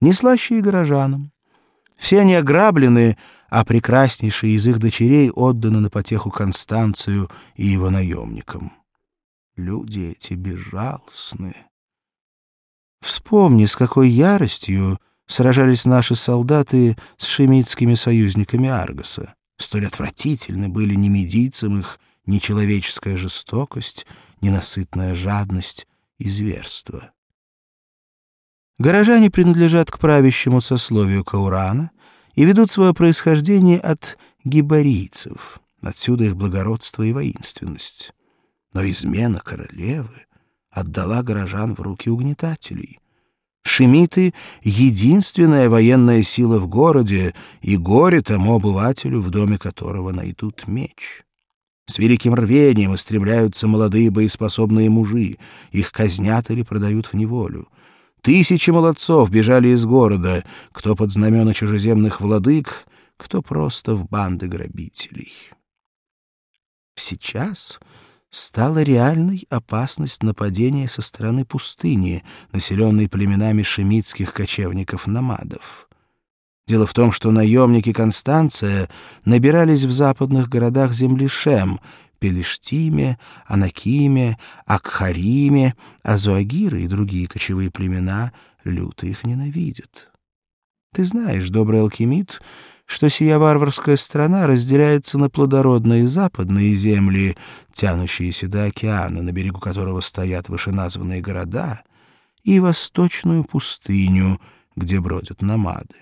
не слаще и горожанам. Все они ограблены, а прекраснейшие из их дочерей отданы на потеху Констанцию и его наемникам. Люди эти безжалостны. Вспомни, с какой яростью сражались наши солдаты с шемитскими союзниками Аргоса. Столь отвратительны были ни медийцам их, ни человеческая жестокость, ненасытная жадность и зверство. Горожане принадлежат к правящему сословию Каурана и ведут свое происхождение от гибарийцев, отсюда их благородство и воинственность. Но измена королевы отдала горожан в руки угнетателей. Шемиты — единственная военная сила в городе, и горе тому обывателю, в доме которого найдут меч. С великим рвением устремляются молодые боеспособные мужи, их казнят или продают в неволю. Тысячи молодцов бежали из города, кто под знамена чужеземных владык, кто просто в банды грабителей. Сейчас стала реальной опасность нападения со стороны пустыни, населенной племенами шемитских кочевников-номадов. Дело в том, что наемники Констанция набирались в западных городах земли Шем, Пелештиме, Анакиме, Акхариме, а Зоагиры и другие кочевые племена люто их ненавидят. Ты знаешь, добрый алхимит, что сия варварская страна разделяется на плодородные западные земли, тянущиеся до океана, на берегу которого стоят вышеназванные города, и восточную пустыню, где бродят намады.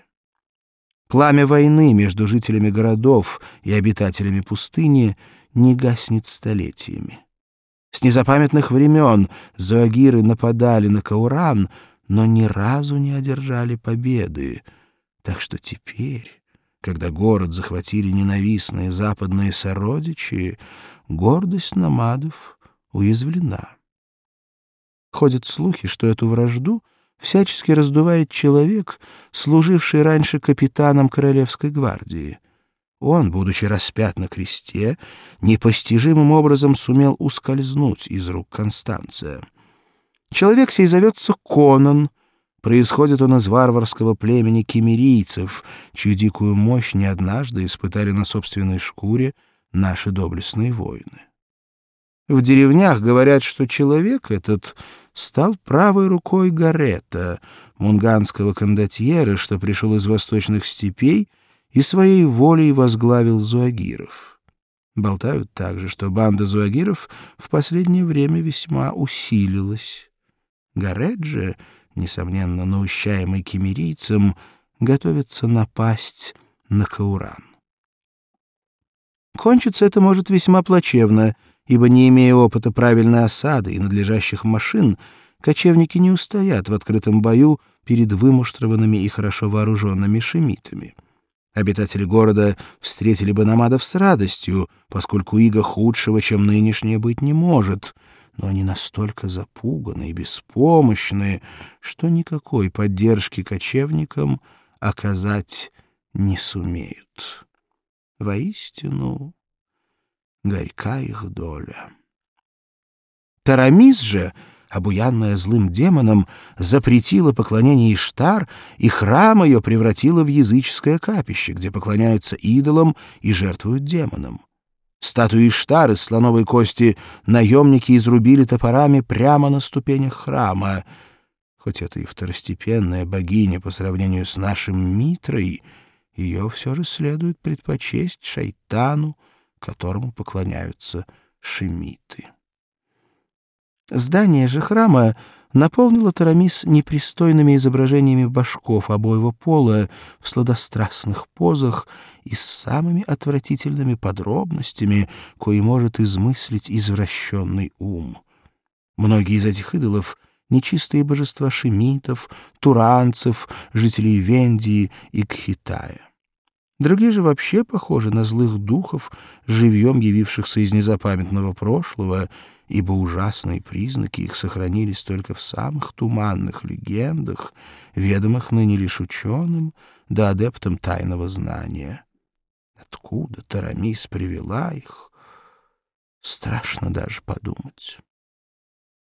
Пламя войны между жителями городов и обитателями пустыни не гаснет столетиями. С незапамятных времен зоагиры нападали на Кауран, но ни разу не одержали победы. Так что теперь, когда город захватили ненавистные западные сородичи, гордость намадов уязвлена. Ходят слухи, что эту вражду — всячески раздувает человек, служивший раньше капитаном Королевской гвардии. Он, будучи распят на кресте, непостижимым образом сумел ускользнуть из рук Констанция. Человек сей зовется Конан, происходит он из варварского племени кемерийцев, чью дикую мощь не однажды испытали на собственной шкуре наши доблестные воины. В деревнях говорят, что человек этот стал правой рукой Гарета, мунганского кондотьера, что пришел из восточных степей и своей волей возглавил зуагиров. Болтают также, что банда зуагиров в последнее время весьма усилилась. Гарет же, несомненно наущаемый кемерийцем, готовится напасть на Кауран. Кончиться это может весьма плачевно — ибо, не имея опыта правильной осады и надлежащих машин, кочевники не устоят в открытом бою перед вымуштрованными и хорошо вооруженными шемитами. Обитатели города встретили бы намадов с радостью, поскольку иго худшего, чем нынешнее, быть не может, но они настолько запуганы и беспомощны, что никакой поддержки кочевникам оказать не сумеют. Воистину, горька их доля. Тарамис же, обуянная злым демоном, запретила поклонение Иштар, и храм ее превратила в языческое капище, где поклоняются идолам и жертвуют демонам. Статуи Иштар из слоновой кости наемники изрубили топорами прямо на ступенях храма. Хоть это и второстепенная богиня по сравнению с нашим Митрой, ее все же следует предпочесть шайтану, которому поклоняются шемиты. Здание же храма наполнило Тарамис непристойными изображениями башков обоего пола в сладострастных позах и с самыми отвратительными подробностями, кои может измыслить извращенный ум. Многие из этих идолов — нечистые божества шемитов, туранцев, жителей Вендии и Кхитая. Другие же вообще похожи на злых духов, живьем явившихся из незапамятного прошлого, ибо ужасные признаки их сохранились только в самых туманных легендах, ведомых ныне лишь ученым да адептам тайного знания. Откуда Тарамис привела их, страшно даже подумать.